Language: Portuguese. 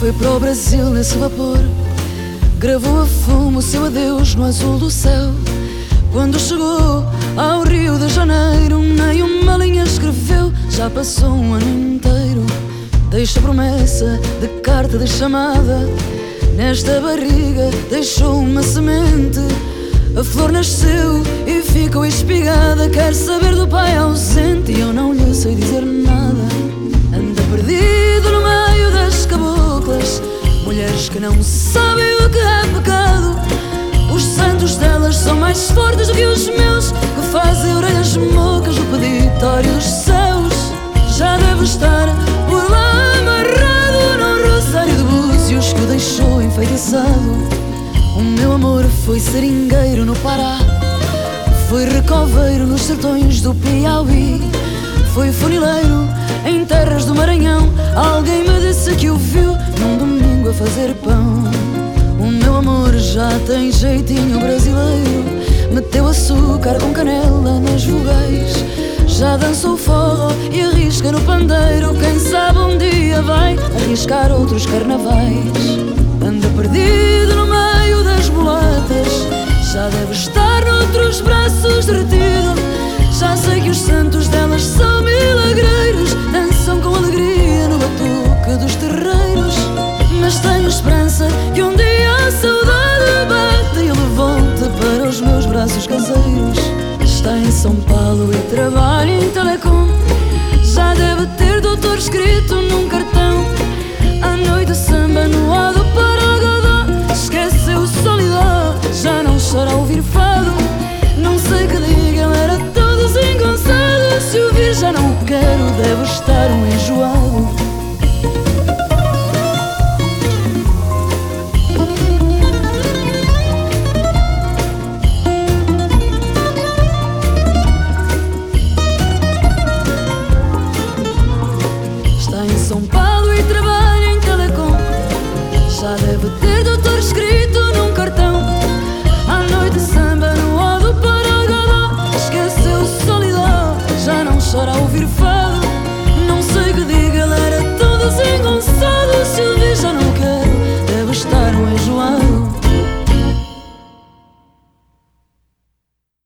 Foi para o Brasil nesse vapor. Gravou a fumo o seu adeus no azul do céu. Quando chegou ao Rio de Janeiro Nem uma linha escreveu. Já passou um ano inteiro. Deixa promessa de carta de chamada. Nesta barriga deixou uma semente. A flor nasceu e ficou espigada. Quer saber do pai ausente? E eu não lhe sei dizer nada. Anda perdido Mulheres que não sabem o que é pecado. Os santos delas são mais fortes do que os meus Que fazem orelhas mocas no peditório dos céus. Já deve estar por lá amarrado No rosário de búzios que o deixou enfeitiçado. O meu amor foi seringueiro no Pará Foi recoveiro nos sertões do Piauí Foi funileiro em terras do Maranhão. Alguém me disse que o viu tem jeitinho brasileiro. Meteu açúcar com canela nas vogais Já dançou forró e arrisca no pandeiro. Quem sabe um dia vai arriscar outros carnavais os meus braços caseiros. Está em São Paulo e trabalha em telecom. Já deve ter doutor escrito num cartão. À noite samba no para Godó Esqueceu solidão, já não chora ouvir fado. Não sei que diga, era todo desengonçado Se o vir já não o quero, deve estar Está